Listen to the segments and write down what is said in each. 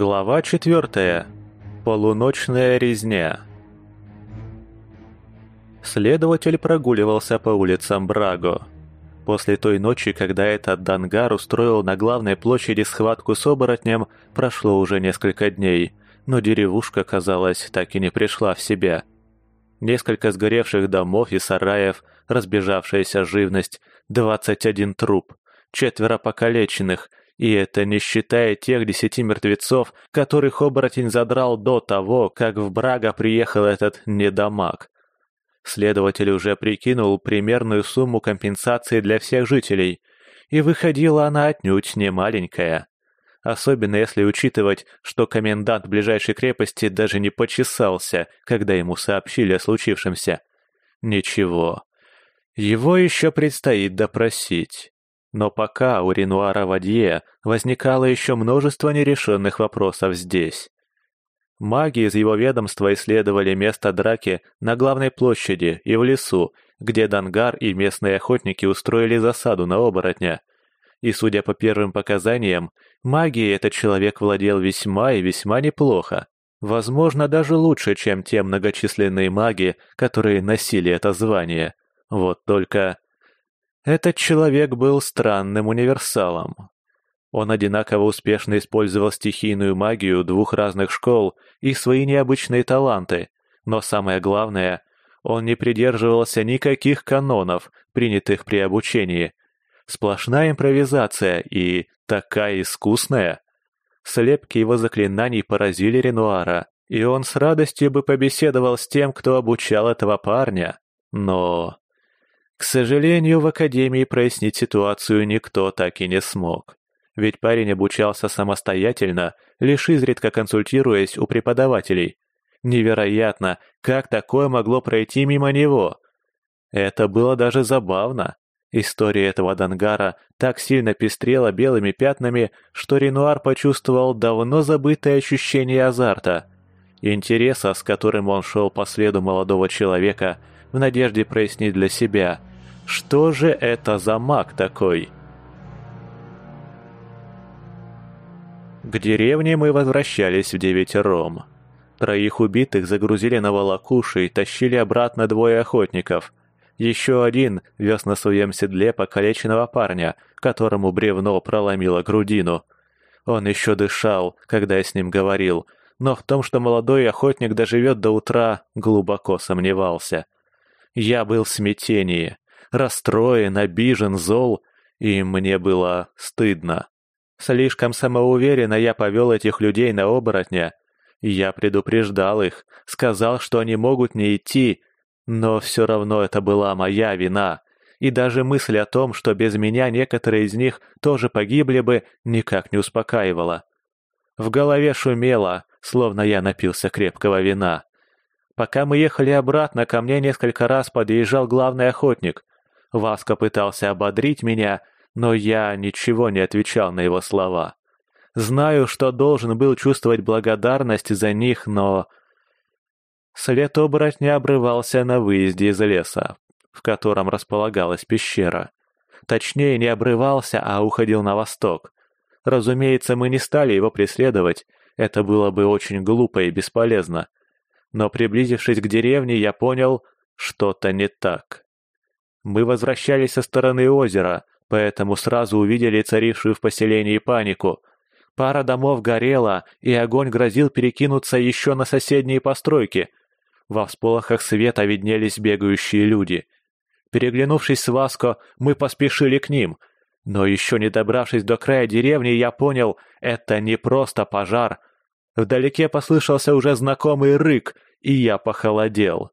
Глава четвертая. Полуночная резня. Следователь прогуливался по улицам Браго. После той ночи, когда этот Дангар устроил на главной площади схватку с оборотнем, прошло уже несколько дней, но деревушка, казалось, так и не пришла в себя. Несколько сгоревших домов и сараев, разбежавшаяся живность, 21 труп, четверо покалеченных, и это не считая тех десяти мертвецов, которых оборотень задрал до того, как в Брага приехал этот недомаг. Следователь уже прикинул примерную сумму компенсации для всех жителей, и выходила она отнюдь не маленькая. Особенно если учитывать, что комендант ближайшей крепости даже не почесался, когда ему сообщили о случившемся. Ничего. Его еще предстоит допросить. Но пока у Ренуара Вадье возникало еще множество нерешенных вопросов здесь. Маги из его ведомства исследовали место драки на главной площади и в лесу, где Дангар и местные охотники устроили засаду на оборотня. И, судя по первым показаниям, магией этот человек владел весьма и весьма неплохо. Возможно, даже лучше, чем те многочисленные маги, которые носили это звание. Вот только... Этот человек был странным универсалом. Он одинаково успешно использовал стихийную магию двух разных школ и свои необычные таланты, но самое главное, он не придерживался никаких канонов, принятых при обучении. Сплошная импровизация и такая искусная. Слепки его заклинаний поразили Ренуара, и он с радостью бы побеседовал с тем, кто обучал этого парня. Но... К сожалению, в Академии прояснить ситуацию никто так и не смог ведь парень обучался самостоятельно, лишь изредка консультируясь у преподавателей. Невероятно, как такое могло пройти мимо него? Это было даже забавно. История этого Дангара так сильно пестрела белыми пятнами, что Ренуар почувствовал давно забытое ощущение азарта. Интереса, с которым он шел по следу молодого человека, в надежде прояснить для себя, что же это за маг такой? К деревне мы возвращались в девятером. Троих убитых загрузили на волокуши и тащили обратно двое охотников. Еще один вез на своем седле покалеченного парня, которому бревно проломило грудину. Он еще дышал, когда я с ним говорил, но в том, что молодой охотник доживет до утра, глубоко сомневался. Я был в смятении, расстроен, обижен, зол, и мне было стыдно. Слишком самоуверенно я повел этих людей на оборотня. Я предупреждал их, сказал, что они могут не идти, но все равно это была моя вина. И даже мысль о том, что без меня некоторые из них тоже погибли бы, никак не успокаивала. В голове шумело, словно я напился крепкого вина. Пока мы ехали обратно, ко мне несколько раз подъезжал главный охотник. Васка пытался ободрить меня, но я ничего не отвечал на его слова. Знаю, что должен был чувствовать благодарность за них, но... След оборотня обрывался на выезде из леса, в котором располагалась пещера. Точнее, не обрывался, а уходил на восток. Разумеется, мы не стали его преследовать, это было бы очень глупо и бесполезно. Но приблизившись к деревне, я понял, что-то не так. Мы возвращались со стороны озера, поэтому сразу увидели царившую в поселении панику. Пара домов горела, и огонь грозил перекинуться еще на соседние постройки. Во всполохах света виднелись бегающие люди. Переглянувшись с Васко, мы поспешили к ним. Но еще не добравшись до края деревни, я понял, это не просто пожар. Вдалеке послышался уже знакомый рык, и я похолодел.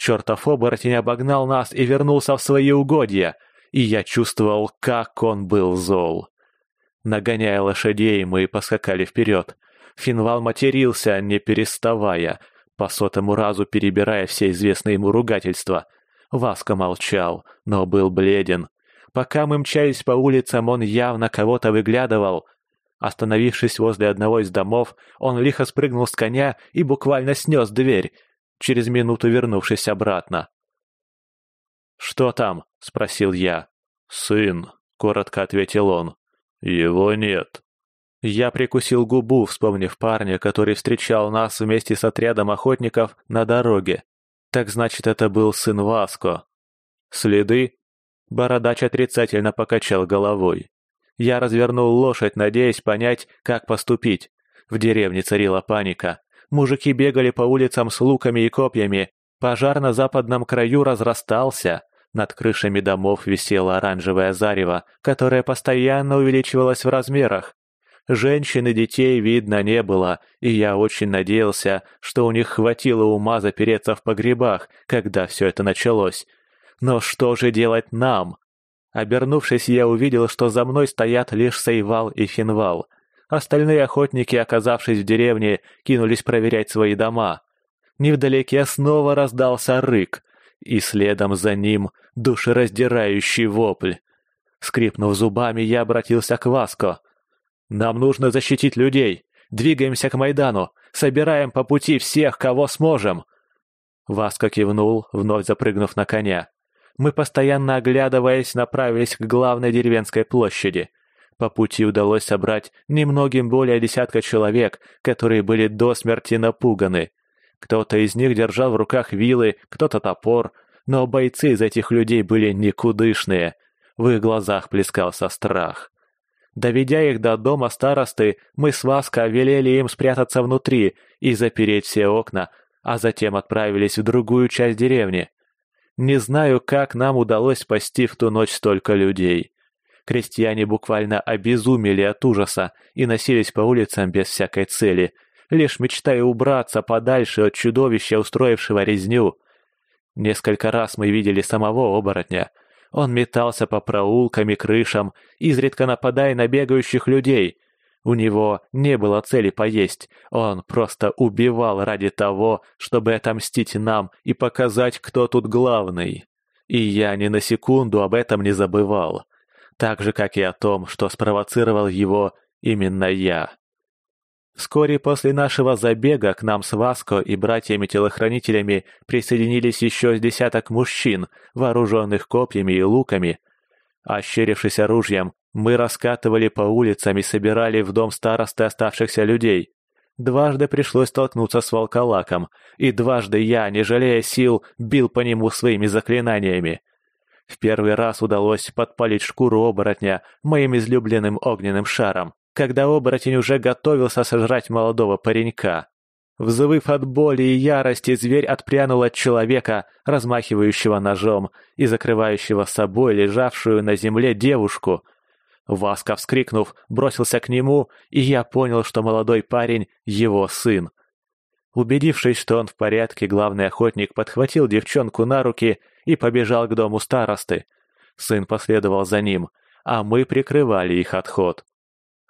Чертов оборотень обогнал нас и вернулся в свои угодья — и я чувствовал, как он был зол. Нагоняя лошадей, мы поскакали вперед. Финвал матерился, не переставая, по сотому разу перебирая все известные ему ругательства. Васка молчал, но был бледен. Пока мы мчались по улицам, он явно кого-то выглядывал. Остановившись возле одного из домов, он лихо спрыгнул с коня и буквально снес дверь, через минуту вернувшись обратно. «Что там?» — спросил я. «Сын», — коротко ответил он. «Его нет». Я прикусил губу, вспомнив парня, который встречал нас вместе с отрядом охотников на дороге. Так значит, это был сын Васко. Следы? Бородач отрицательно покачал головой. Я развернул лошадь, надеясь понять, как поступить. В деревне царила паника. Мужики бегали по улицам с луками и копьями. Пожар на западном краю разрастался. Над крышами домов висело оранжевое зарево, которое постоянно увеличивалось в размерах. Женщин и детей видно не было, и я очень надеялся, что у них хватило ума запереться в погребах, когда все это началось. Но что же делать нам? Обернувшись, я увидел, что за мной стоят лишь Сейвал и Финвал. Остальные охотники, оказавшись в деревне, кинулись проверять свои дома. Невдалеке снова раздался рык, и следом за ним душераздирающий вопль. Скрипнув зубами, я обратился к Васко. «Нам нужно защитить людей. Двигаемся к Майдану. Собираем по пути всех, кого сможем». Васко кивнул, вновь запрыгнув на коня. Мы, постоянно оглядываясь, направились к главной деревенской площади. По пути удалось собрать немногим более десятка человек, которые были до смерти напуганы. Кто-то из них держал в руках вилы, кто-то топор, но бойцы из этих людей были никудышные. В их глазах плескался страх. Доведя их до дома старосты, мы с Васко велели им спрятаться внутри и запереть все окна, а затем отправились в другую часть деревни. Не знаю, как нам удалось спасти в ту ночь столько людей. Крестьяне буквально обезумели от ужаса и носились по улицам без всякой цели – лишь мечтая убраться подальше от чудовища, устроившего резню. Несколько раз мы видели самого оборотня. Он метался по проулкам и крышам, изредка нападая на бегающих людей. У него не было цели поесть, он просто убивал ради того, чтобы отомстить нам и показать, кто тут главный. И я ни на секунду об этом не забывал. Так же, как и о том, что спровоцировал его именно я. Вскоре после нашего забега к нам с Васко и братьями-телохранителями присоединились еще с десяток мужчин, вооруженных копьями и луками. Ощерившись оружием, мы раскатывали по улицам и собирали в дом старосты оставшихся людей. Дважды пришлось столкнуться с волколаком, и дважды я, не жалея сил, бил по нему своими заклинаниями. В первый раз удалось подпалить шкуру оборотня моим излюбленным огненным шаром когда оборотень уже готовился сожрать молодого паренька. Взвыв от боли и ярости, зверь отпрянул от человека, размахивающего ножом и закрывающего собой лежавшую на земле девушку. Васка, вскрикнув, бросился к нему, и я понял, что молодой парень — его сын. Убедившись, что он в порядке, главный охотник подхватил девчонку на руки и побежал к дому старосты. Сын последовал за ним, а мы прикрывали их отход.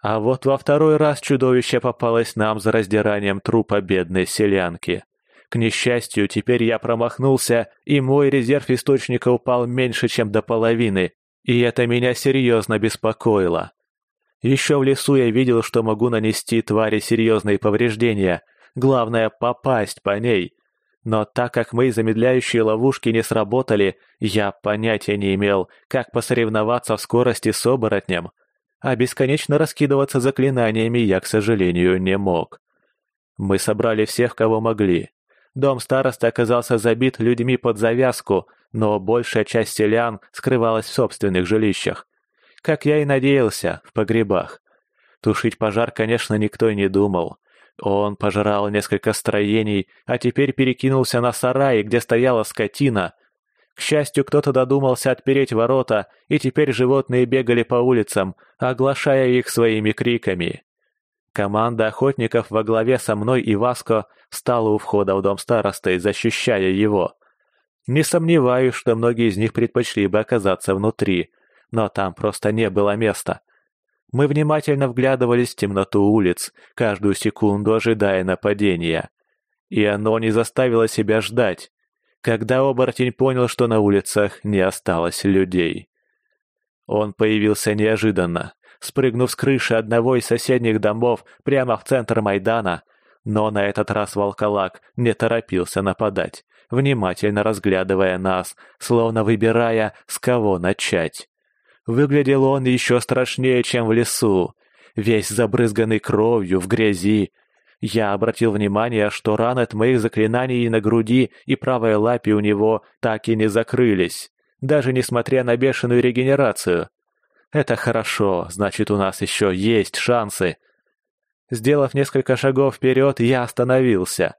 А вот во второй раз чудовище попалось нам за раздиранием трупа бедной селянки. К несчастью, теперь я промахнулся, и мой резерв источника упал меньше, чем до половины, и это меня серьезно беспокоило. Еще в лесу я видел, что могу нанести твари серьезные повреждения, главное — попасть по ней. Но так как мои замедляющие ловушки не сработали, я понятия не имел, как посоревноваться в скорости с оборотнем а бесконечно раскидываться заклинаниями я, к сожалению, не мог. Мы собрали всех, кого могли. Дом старосты оказался забит людьми под завязку, но большая часть селян скрывалась в собственных жилищах. Как я и надеялся, в погребах. Тушить пожар, конечно, никто не думал. Он пожрал несколько строений, а теперь перекинулся на сараи, где стояла скотина, к счастью, кто-то додумался отпереть ворота, и теперь животные бегали по улицам, оглашая их своими криками. Команда охотников во главе со мной и Васко стала у входа в дом старосты, защищая его. Не сомневаюсь, что многие из них предпочли бы оказаться внутри, но там просто не было места. Мы внимательно вглядывались в темноту улиц, каждую секунду ожидая нападения. И оно не заставило себя ждать когда оборотень понял, что на улицах не осталось людей. Он появился неожиданно, спрыгнув с крыши одного из соседних домов прямо в центр Майдана, но на этот раз волколак не торопился нападать, внимательно разглядывая нас, словно выбирая, с кого начать. Выглядел он еще страшнее, чем в лесу. весь забрызганный кровью, в грязи. Я обратил внимание, что раны от моих заклинаний на груди и правой лапе у него так и не закрылись, даже несмотря на бешеную регенерацию. Это хорошо, значит, у нас еще есть шансы. Сделав несколько шагов вперед, я остановился.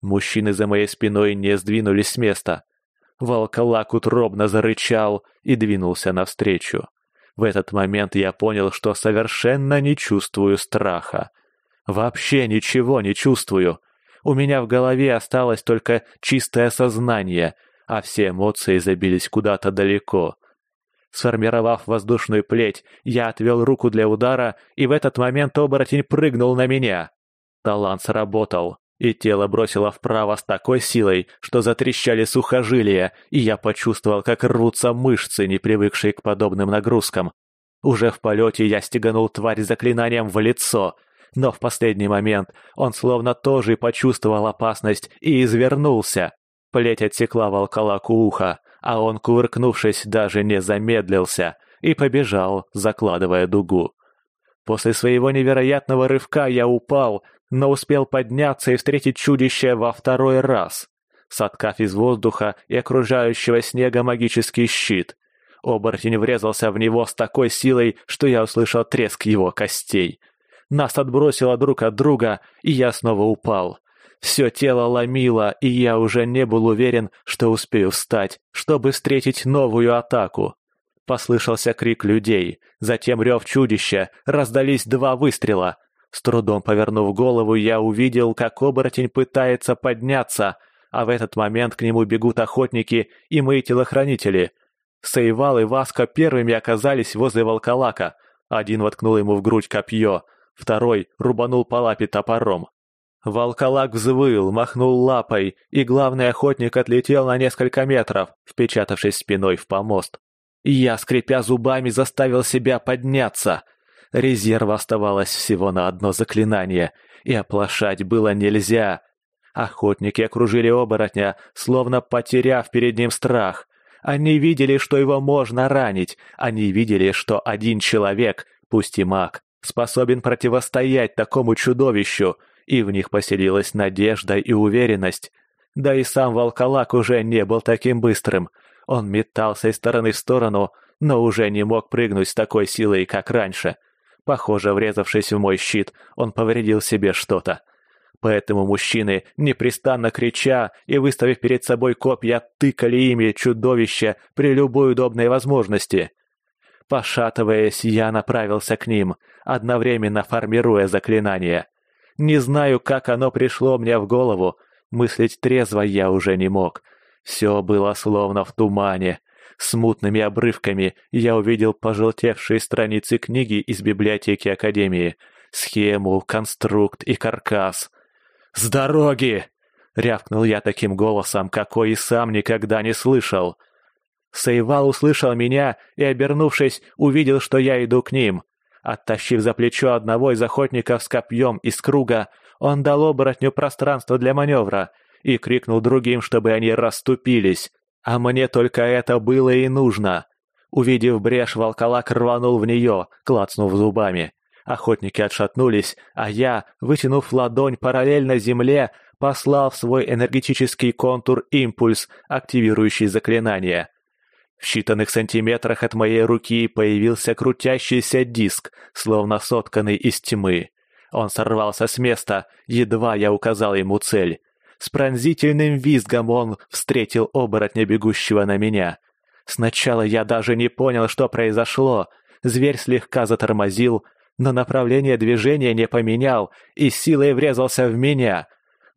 Мужчины за моей спиной не сдвинулись с места. Волколак утробно зарычал и двинулся навстречу. В этот момент я понял, что совершенно не чувствую страха. Вообще ничего не чувствую. У меня в голове осталось только чистое сознание, а все эмоции забились куда-то далеко. Сформировав воздушную плеть, я отвел руку для удара, и в этот момент оборотень прыгнул на меня. Талант сработал, и тело бросило вправо с такой силой, что затрещали сухожилия, и я почувствовал, как рвутся мышцы, не привыкшие к подобным нагрузкам. Уже в полете я стеганул тварь заклинанием в лицо, но в последний момент он словно тоже почувствовал опасность и извернулся. Плеть отсекла волколаку ухо, а он, кувыркнувшись, даже не замедлился и побежал, закладывая дугу. После своего невероятного рывка я упал, но успел подняться и встретить чудище во второй раз, соткав из воздуха и окружающего снега магический щит. Оборотень врезался в него с такой силой, что я услышал треск его костей. Нас отбросило друг от друга, и я снова упал. Все тело ломило, и я уже не был уверен, что успею встать, чтобы встретить новую атаку. Послышался крик людей, затем рев чудища, раздались два выстрела. С трудом повернув голову, я увидел, как оборотень пытается подняться, а в этот момент к нему бегут охотники и мои телохранители. Сейвал и Васка первыми оказались возле волколака. Один воткнул ему в грудь копье, второй рубанул по лапе топором. Волколак взвыл, махнул лапой, и главный охотник отлетел на несколько метров, впечатавшись спиной в помост. Я, скрипя зубами, заставил себя подняться. Резерва оставалось всего на одно заклинание, и оплошать было нельзя. Охотники окружили оборотня, словно потеряв перед ним страх. Они видели, что его можно ранить, они видели, что один человек, пусть и маг, способен противостоять такому чудовищу — и в них поселилась надежда и уверенность. Да и сам волколак уже не был таким быстрым. Он метался из стороны в сторону, но уже не мог прыгнуть с такой силой, как раньше. Похоже, врезавшись в мой щит, он повредил себе что-то. Поэтому мужчины, непрестанно крича и выставив перед собой копья, тыкали ими чудовище при любой удобной возможности. Пошатываясь, я направился к ним, одновременно формируя заклинание. Не знаю, как оно пришло мне в голову. Мыслить трезво я уже не мог. Все было словно в тумане. Смутными обрывками я увидел пожелтевшие страницы книги из библиотеки Академии. Схему, конструкт и каркас. «С дороги!» — рявкнул я таким голосом, какой и сам никогда не слышал. Сейвал услышал меня и, обернувшись, увидел, что я иду к ним. Оттащив за плечо одного из охотников с копьем из круга, он дал оборотню пространство для маневра и крикнул другим, чтобы они расступились. А мне только это было и нужно. Увидев брешь, волколак рванул в нее, клацнув зубами. Охотники отшатнулись, а я, вытянув ладонь параллельно земле, послал в свой энергетический контур импульс, активирующий заклинание. В считанных сантиметрах от моей руки появился крутящийся диск, словно сотканный из тьмы. Он сорвался с места, едва я указал ему цель. С пронзительным визгом он встретил оборотня, бегущего на меня. Сначала я даже не понял, что произошло. Зверь слегка затормозил, но направление движения не поменял и силой врезался в меня.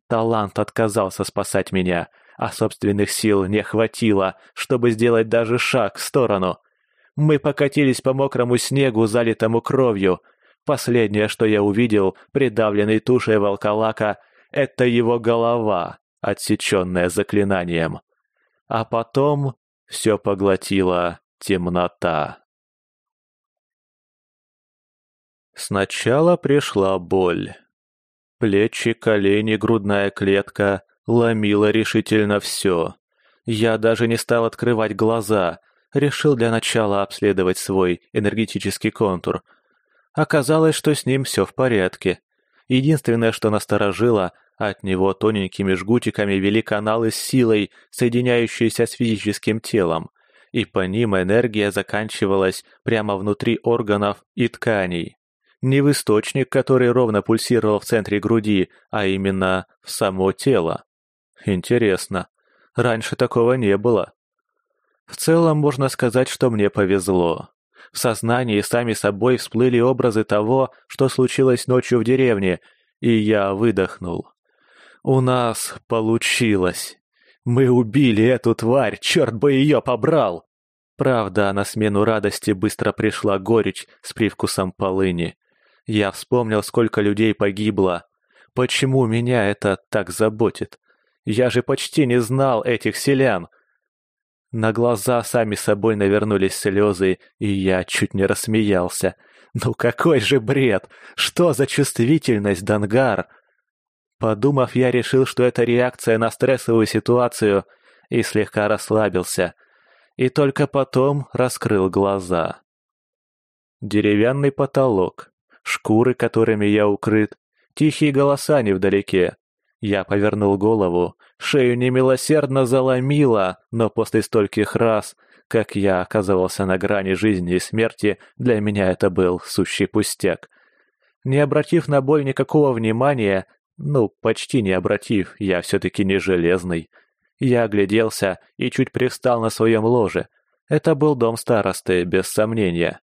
Талант отказался спасать меня — а собственных сил не хватило, чтобы сделать даже шаг в сторону. Мы покатились по мокрому снегу, залитому кровью. Последнее, что я увидел, придавленный тушей волколака, это его голова, отсеченная заклинанием. А потом все поглотила темнота. Сначала пришла боль. Плечи, колени, грудная клетка Ломило решительно все. Я даже не стал открывать глаза, решил для начала обследовать свой энергетический контур. Оказалось, что с ним все в порядке. Единственное, что насторожило, от него тоненькими жгутиками вели каналы с силой, соединяющиеся с физическим телом, и по ним энергия заканчивалась прямо внутри органов и тканей. Не в источник, который ровно пульсировал в центре груди, а именно в само тело. Интересно. Раньше такого не было. В целом можно сказать, что мне повезло. В сознании сами собой всплыли образы того, что случилось ночью в деревне, и я выдохнул. У нас получилось. Мы убили эту тварь, черт бы ее побрал! Правда, на смену радости быстро пришла горечь с привкусом полыни. Я вспомнил, сколько людей погибло. Почему меня это так заботит? Я же почти не знал этих селян. На глаза сами собой навернулись слезы, и я чуть не рассмеялся. Ну какой же бред! Что за чувствительность, Дангар? Подумав, я решил, что это реакция на стрессовую ситуацию, и слегка расслабился — и только потом раскрыл глаза. Деревянный потолок, шкуры, которыми я укрыт, тихие голоса невдалеке. Я повернул голову, шею немилосердно заломило, но после стольких раз, как я оказывался на грани жизни и смерти, для меня это был сущий пустяк. Не обратив на боль никакого внимания, ну, почти не обратив, я все-таки не железный, я огляделся и чуть привстал на своем ложе. Это был дом старосты, без сомнения.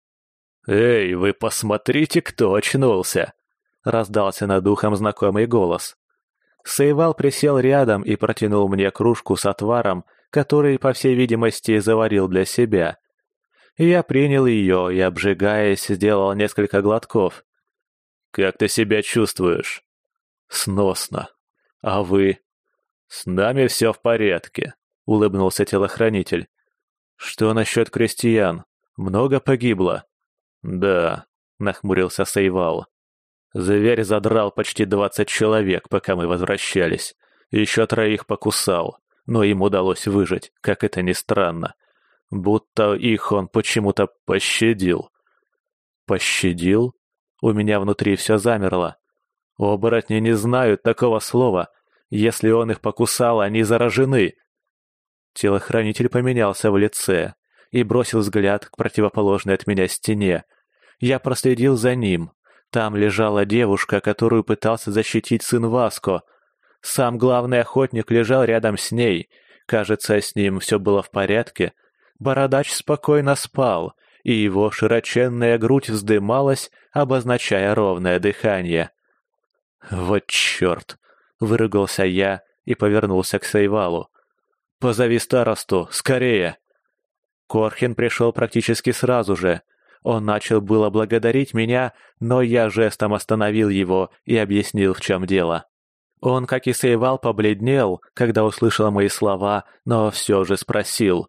«Эй, вы посмотрите, кто очнулся!» — раздался над ухом знакомый голос. Сейвал присел рядом и протянул мне кружку с отваром, который, по всей видимости, заварил для себя. Я принял ее и, обжигаясь, сделал несколько глотков. «Как ты себя чувствуешь?» «Сносно. А вы?» «С нами все в порядке», — улыбнулся телохранитель. «Что насчет крестьян? Много погибло?» «Да», — нахмурился Сейвал. «Зверь задрал почти двадцать человек, пока мы возвращались. Еще троих покусал, но им удалось выжить, как это ни странно. Будто их он почему-то пощадил». «Пощадил?» У меня внутри все замерло. Оборотни не знают такого слова, если он их покусал, они заражены. Телохранитель поменялся в лице и бросил взгляд к противоположной от меня стене. Я проследил за ним. Там лежала девушка, которую пытался защитить сын Васко. Сам главный охотник лежал рядом с ней. Кажется, с ним все было в порядке. Бородач спокойно спал, и его широченная грудь вздымалась, обозначая ровное дыхание. Вот черт! Выругался я и повернулся к Сейвалу. «Позови старосту, скорее!» Корхин пришел практически сразу же. Он начал было благодарить меня, но я жестом остановил его и объяснил, в чем дело. Он, как и Сейвал, побледнел, когда услышал мои слова, но все же спросил.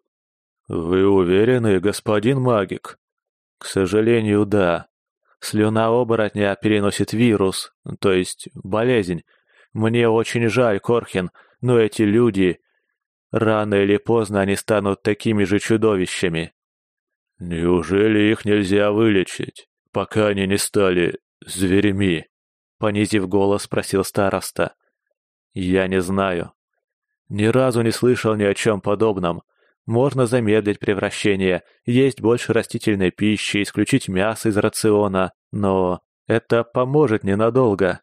«Вы уверены, господин магик?» «К сожалению, да. Слюна оборотня переносит вирус, то есть болезнь, мне очень жаль, Корхин, но эти люди... Рано или поздно они станут такими же чудовищами. Неужели их нельзя вылечить, пока они не стали зверями? Понизив голос, спросил староста. Я не знаю. Ни разу не слышал ни о чем подобном. Можно замедлить превращение, есть больше растительной пищи, исключить мясо из рациона, но это поможет ненадолго.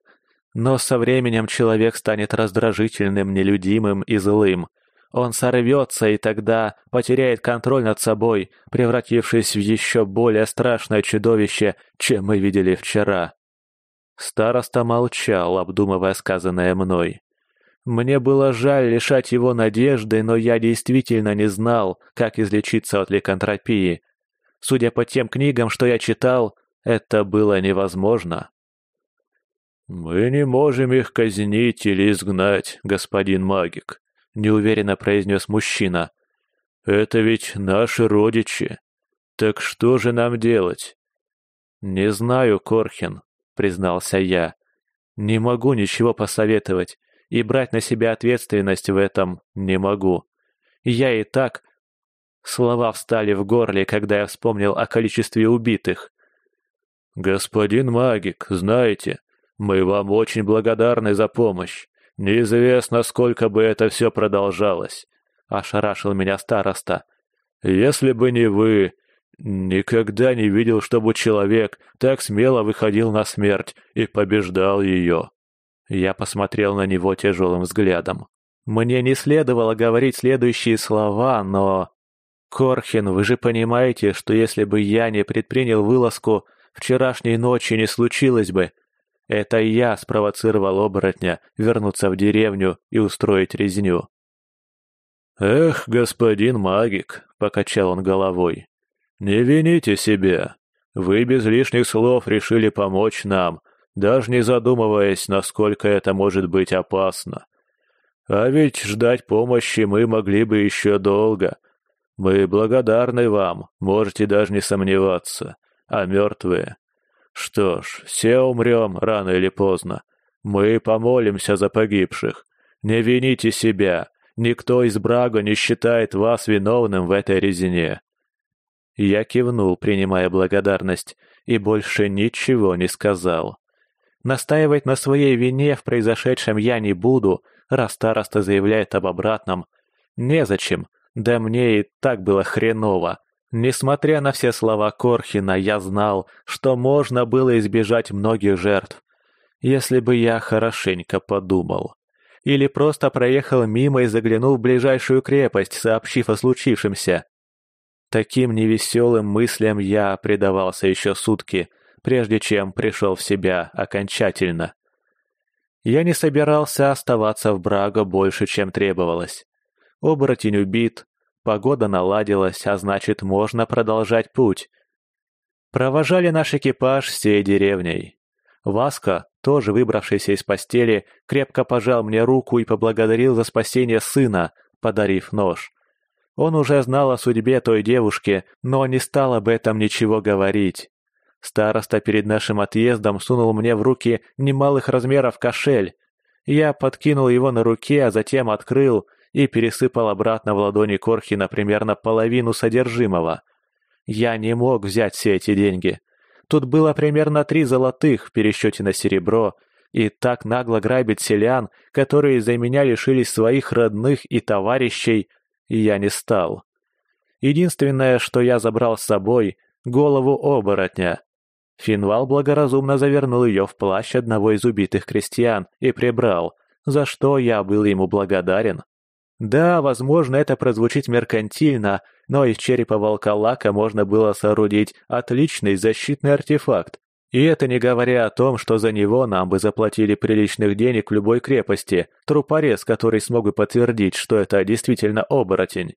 Но со временем человек станет раздражительным, нелюдимым и злым. Он сорвется и тогда потеряет контроль над собой, превратившись в еще более страшное чудовище, чем мы видели вчера. Староста молчал, обдумывая сказанное мной. Мне было жаль лишать его надежды, но я действительно не знал, как излечиться от ликантропии. Судя по тем книгам, что я читал, это было невозможно. «Мы не можем их казнить или изгнать, господин магик», — неуверенно произнес мужчина. «Это ведь наши родичи. Так что же нам делать?» «Не знаю, Корхин», — признался я. «Не могу ничего посоветовать, и брать на себя ответственность в этом не могу. Я и так...» Слова встали в горле, когда я вспомнил о количестве убитых. «Господин магик, знаете, мы вам очень благодарны за помощь. Неизвестно, сколько бы это все продолжалось», — ошарашил меня староста. «Если бы не вы, никогда не видел, чтобы человек так смело выходил на смерть и побеждал ее». Я посмотрел на него тяжелым взглядом. Мне не следовало говорить следующие слова, но... «Корхин, вы же понимаете, что если бы я не предпринял вылазку, вчерашней ночи не случилось бы. Это я спровоцировал оборотня вернуться в деревню и устроить резню». «Эх, господин магик», — покачал он головой, — «не вините себя. Вы без лишних слов решили помочь нам, даже не задумываясь, насколько это может быть опасно. А ведь ждать помощи мы могли бы еще долго, мы благодарны вам, можете даже не сомневаться. А мертвые? Что ж, все умрем рано или поздно. Мы помолимся за погибших. Не вините себя. Никто из Брага не считает вас виновным в этой резине. Я кивнул, принимая благодарность, и больше ничего не сказал. Настаивать на своей вине в произошедшем я не буду, раз староста заявляет об обратном. Незачем, да мне и так было хреново. Несмотря на все слова Корхина, я знал, что можно было избежать многих жертв, если бы я хорошенько подумал. Или просто проехал мимо и заглянул в ближайшую крепость, сообщив о случившемся. Таким невеселым мыслям я предавался еще сутки, прежде чем пришел в себя окончательно. Я не собирался оставаться в Браго больше, чем требовалось. Оборотень убит, Погода наладилась, а значит, можно продолжать путь. Провожали наш экипаж всей деревней. Васка, тоже выбравшийся из постели, крепко пожал мне руку и поблагодарил за спасение сына, подарив нож. Он уже знал о судьбе той девушки, но не стал об этом ничего говорить. Староста перед нашим отъездом сунул мне в руки немалых размеров кошель. Я подкинул его на руке, а затем открыл — и пересыпал обратно в ладони Корхина примерно половину содержимого. Я не мог взять все эти деньги. Тут было примерно три золотых в пересчете на серебро, и так нагло грабить селян, которые из-за меня лишились своих родных и товарищей, я не стал. Единственное, что я забрал с собой — голову оборотня. Финвал благоразумно завернул ее в плащ одного из убитых крестьян и прибрал, за что я был ему благодарен. Да, возможно, это прозвучит меркантильно, но из черепа волколака можно было соорудить отличный защитный артефакт. И это не говоря о том, что за него нам бы заплатили приличных денег в любой крепости, трупорез, который смог бы подтвердить, что это действительно оборотень.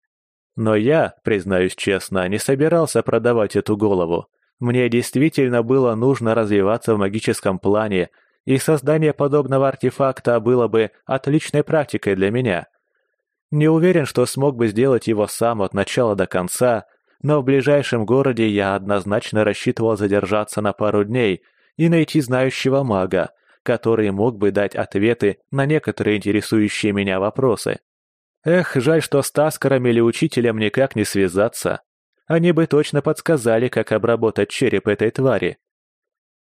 Но я, признаюсь честно, не собирался продавать эту голову. Мне действительно было нужно развиваться в магическом плане, и создание подобного артефакта было бы отличной практикой для меня. Не уверен, что смог бы сделать его сам от начала до конца, но в ближайшем городе я однозначно рассчитывал задержаться на пару дней и найти знающего мага, который мог бы дать ответы на некоторые интересующие меня вопросы. Эх, жаль, что с Таскаром или учителем никак не связаться. Они бы точно подсказали, как обработать череп этой твари.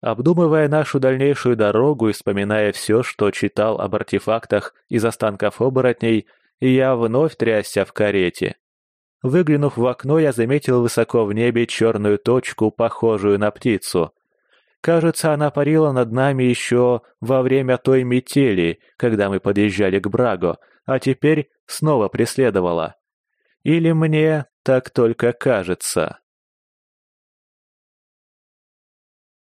Обдумывая нашу дальнейшую дорогу и вспоминая все, что читал об артефактах из останков оборотней, и я вновь трясся в карете. Выглянув в окно, я заметил высоко в небе черную точку, похожую на птицу. Кажется, она парила над нами еще во время той метели, когда мы подъезжали к Браго, а теперь снова преследовала. Или мне так только кажется.